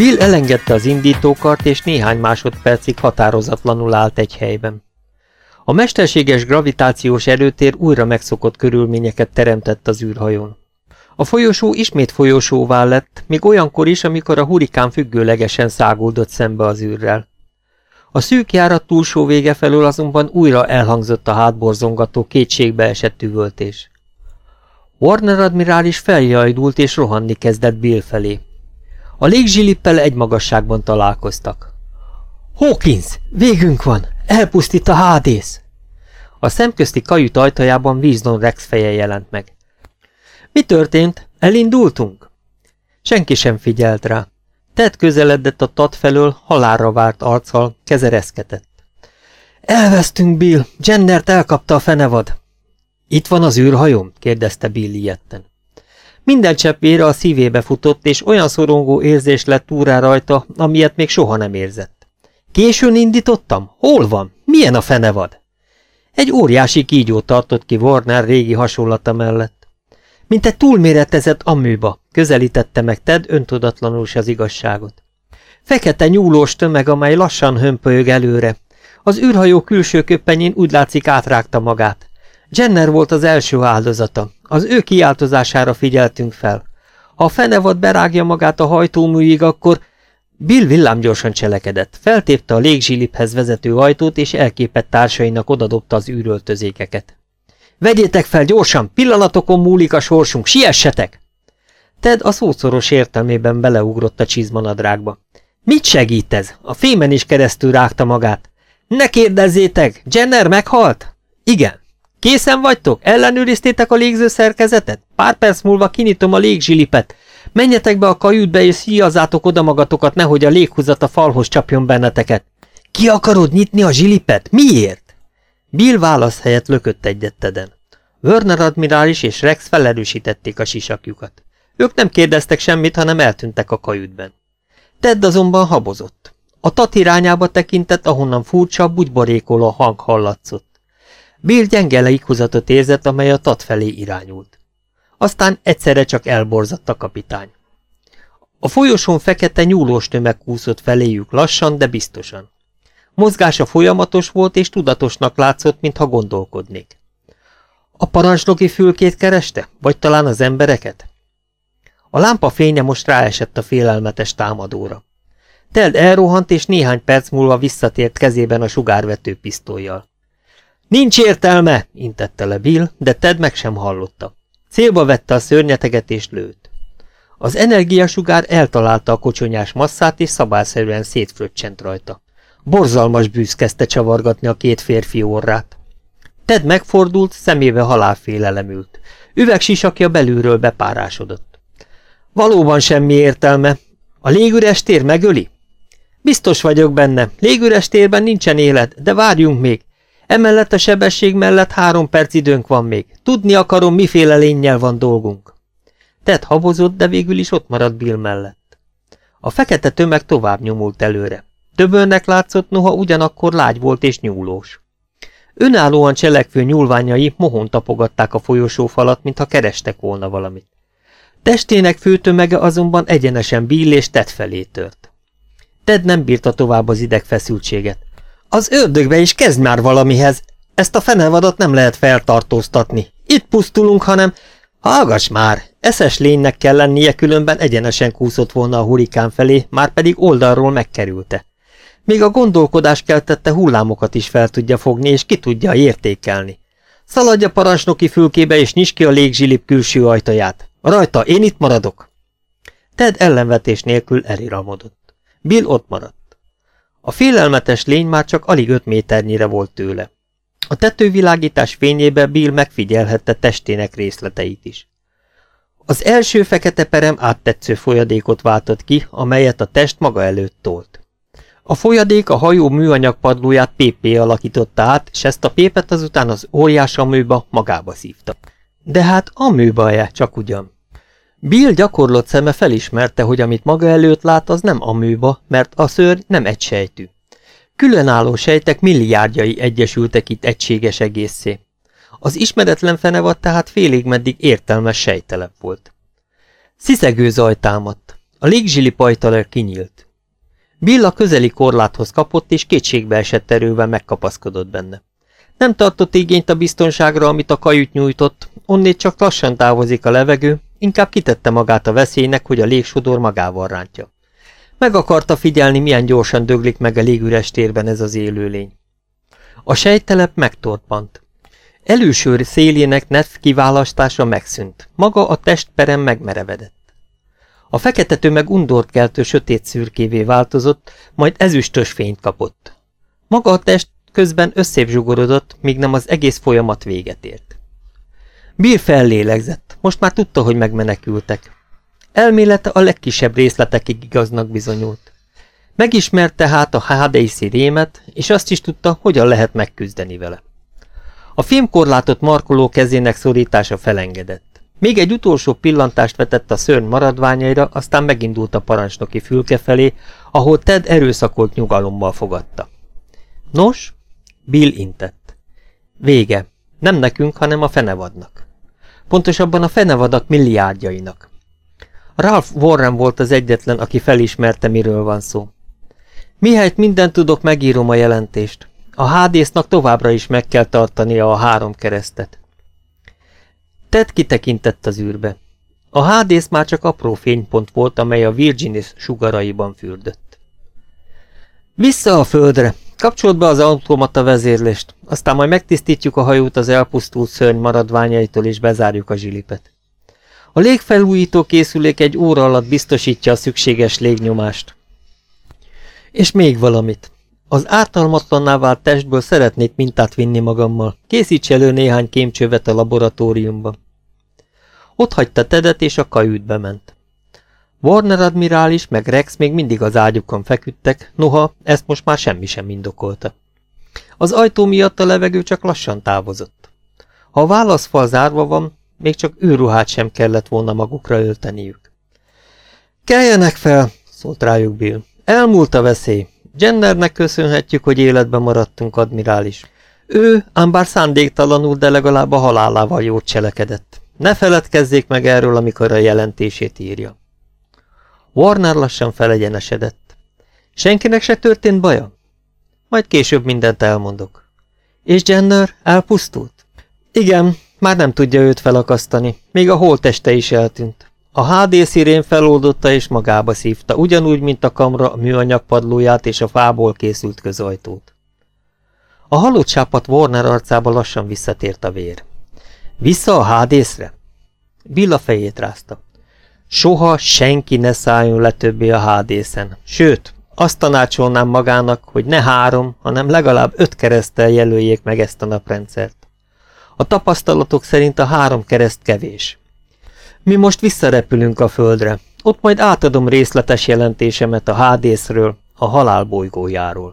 Bill elengedte az indítókart, és néhány másodpercig határozatlanul állt egy helyben. A mesterséges gravitációs erőtér újra megszokott körülményeket teremtett az űrhajón. A folyosó ismét folyosóvá lett, még olyankor is, amikor a hurikán függőlegesen száguldott szembe az űrrel. A szűk járat túlsó vége felől azonban újra elhangzott a hátborzongató kétségbe esett üvöltés. Warner admirális feljajdult és rohanni kezdett Bill felé. A légzsilippel egy magasságban találkoztak. Hawkins, végünk van! Elpusztít a hádész! A szemközti kajüt ajtajában Vízdon Rex feje jelent meg. Mi történt? Elindultunk? Senki sem figyelt rá. Ted közeledett a tat felől, halálra várt arccal, kezereszketett. Elvesztünk, Bill! Jennert elkapta a fenevad! Itt van az űrhajóm? kérdezte Bill ilyetten. Minden cseppére a szívébe futott, és olyan szorongó érzés lett túrá rajta, amilyet még soha nem érzett. Későn indítottam? Hol van? Milyen a fenevad? Egy óriási kígyó tartott ki Warner régi hasonlata mellett. Mint egy túlméretezett aműba, közelítette meg Ted öntudatlanul az igazságot. Fekete nyúlós tömeg, amely lassan hömpölyög előre. Az űrhajó külső köppenyén úgy látszik átrágta magát. Jenner volt az első áldozata. Az ő kiáltozására figyeltünk fel. Ha a fenevad berágja magát a hajtóműig, akkor... Bill villámgyorsan cselekedett. Feltépte a légzsiliphez vezető ajtót, és elképett társainak odadobta az űröltözékeket. Vegyétek fel gyorsan, pillanatokon múlik a sorsunk, siessetek! Ted a szószoros értelmében beleugrott a csizmanadrágba. Mit segít ez? A fémen is keresztül rágta magát. Ne kérdezzétek, Jenner meghalt? Igen. Készen vagytok? Ellenőriztétek a légző szerkezetet? Pár perc múlva kinyitom a légzsilipet. Menjetek be a kajütbe és szíjazzátok oda magatokat, nehogy a léghúzat a falhoz csapjon benneteket. Ki akarod nyitni a zsilipet? Miért? Bill válasz helyett lökött egyet Teden. Werner admirális és Rex felerősítették a sisakjukat. Ők nem kérdeztek semmit, hanem eltűntek a kajütben. Ted azonban habozott. A tat irányába tekintett, ahonnan furcsa, bugyborékoló hang hallatszott. Bill gyenge leikhuzatot érzett, amely a tat felé irányult. Aztán egyszerre csak elborzadt a kapitány. A folyosón fekete nyúlós tömeg kúszott feléjük lassan, de biztosan. Mozgása folyamatos volt, és tudatosnak látszott, mintha gondolkodnék. A parancsnoki fülkét kereste? Vagy talán az embereket? A lámpa fénye most ráesett a félelmetes támadóra. Ted elrohant, és néhány perc múlva visszatért kezében a sugárvető pisztolyjal. Nincs értelme, intette le Bill, de Ted meg sem hallotta. Célba vette a szörnyeteget és lőtt. Az energiasugár eltalálta a kocsonyás masszát, és szabályszerűen szétfröccsent rajta. Borzalmas bűz kezdte csavargatni a két férfi orrát. Ted megfordult, szemébe halálfélelem ült. Üvegsisakja belülről bepárásodott. Valóban semmi értelme. A légüres tér megöli? Biztos vagyok benne. Légüres térben nincsen élet, de várjunk még. Emellett a sebesség mellett három perc időnk van még. Tudni akarom, miféle lényel van dolgunk. Ted habozott, de végül is ott maradt Bill mellett. A fekete tömeg tovább nyomult előre. Töbölnek látszott, noha ugyanakkor lágy volt és nyúlós. Önállóan cselekvő nyúlványai mohon tapogatták a folyosófalat, mintha kerestek volna valamit. Testének főtömege azonban egyenesen Bill és Ted felé tört. Ted nem bírta tovább az idegfeszültséget. Az ördögbe is kezd már valamihez. Ezt a fenevadat nem lehet feltartóztatni. Itt pusztulunk, hanem... Hallgass már! Eszes lénynek kell lennie, különben egyenesen kúszott volna a hurikán felé, már pedig oldalról megkerülte. Még a gondolkodás keltette hullámokat is fel tudja fogni, és ki tudja értékelni. Szaladj a parancsnoki fülkébe, és nyisd ki a légzsilip külső ajtaját. Rajta, én itt maradok. Ted ellenvetés nélkül eliramodott. Bill ott maradt. A félelmetes lény már csak alig öt méternyire volt tőle. A tetővilágítás fényébe Bill megfigyelhette testének részleteit is. Az első fekete perem áttetsző folyadékot váltott ki, amelyet a test maga előtt tolt. A folyadék a hajó műanyag padlóját PP alakította át, és ezt a pépet azután az óriás amőba magába szívta. De hát amőba-e, csak ugyan. Bill gyakorlott szeme felismerte, hogy amit maga előtt lát, az nem amőba, mert a szörny nem egy sejtű. Különálló sejtek milliárdjai egyesültek itt egységes egészé. Az ismeretlen fenevad tehát félig meddig értelmes sejtelep volt. Sziszegő zaj támadt. A légzsili pajtaler kinyílt. Bill a közeli korláthoz kapott, és kétségbe esett erővel megkapaszkodott benne. Nem tartott igényt a biztonságra, amit a kajüt nyújtott, onnét csak lassan távozik a levegő, inkább kitette magát a veszélynek, hogy a légsodor magával rántja. Meg akarta figyelni, milyen gyorsan döglik meg a légüres térben ez az élőlény. A sejtelep megtorpant. Előső szélének nerv kiválasztása megszűnt, maga a testperem megmerevedett. A fekete tömeg undort keltő sötét szürkévé változott, majd ezüstös fényt kapott. Maga a test közben összép zsugorodott, míg nem az egész folyamat véget ért. Bill fellélegzett, most már tudta, hogy megmenekültek. Elmélete a legkisebb részletekig igaznak bizonyult. Megismerte hát a Hadeszi rémet, és azt is tudta, hogyan lehet megküzdeni vele. A filmkorlátot markoló kezének szorítása felengedett. Még egy utolsó pillantást vetett a szörny maradványaira, aztán megindult a parancsnoki fülke felé, ahol Ted erőszakolt nyugalommal fogadta. Nos, Bill intett. Vége. Nem nekünk, hanem a fenevadnak. Pontosabban a fenevadak milliárdjainak. Ralph Warren volt az egyetlen, aki felismerte, miről van szó. Mihelyt mindent tudok, megírom a jelentést. A hádésznak továbbra is meg kell tartania a három keresztet. Ted kitekintett az űrbe. A hádész már csak apró fénypont volt, amely a Virginis sugaraiban fürdött. Vissza a földre! Kapcsolt be az automata vezérlést, aztán majd megtisztítjuk a hajót az elpusztult szörny maradványaitól és bezárjuk a zsilipet. A légfelújító készülék egy óra alatt biztosítja a szükséges légnyomást. És még valamit. Az ártalmatlanná vált testből szeretnék mintát vinni magammal. Készíts elő néhány kémcsövet a laboratóriumban. Ott hagyta Tedet, és a kajűtbe ment. Warner admirális meg Rex még mindig az ágyukon feküdtek, noha ezt most már semmi sem indokolta. Az ajtó miatt a levegő csak lassan távozott. Ha a válaszfal zárva van, még csak őruhát sem kellett volna magukra ölteniük. Keljenek fel, szólt rájuk Bill. Elmúlt a veszély. Jennernek köszönhetjük, hogy életben maradtunk, admirális. Ő, ám bár szándéktalanul, de legalább a halálával jót cselekedett. Ne feledkezzék meg erről, amikor a jelentését írja. Warner lassan felegyenesedett. Senkinek se történt baja? Majd később mindent elmondok. És Jenner elpusztult? Igen, már nem tudja őt felakasztani, még a holteste is eltűnt. A HD szirén feloldotta és magába szívta, ugyanúgy, mint a kamra a műanyag padlóját és a fából készült közajtót. A halott sápat Warner arcába lassan visszatért a vér. Vissza a hádészre? Billa fejét rázta. Soha senki ne szálljon le többé a hádészen. Sőt, azt tanácsolnám magának, hogy ne három, hanem legalább öt keresztel jelöljék meg ezt a naprendszert. A tapasztalatok szerint a három kereszt kevés. Mi most visszarepülünk a földre. Ott majd átadom részletes jelentésemet a hádészről, a halálbolygójáról.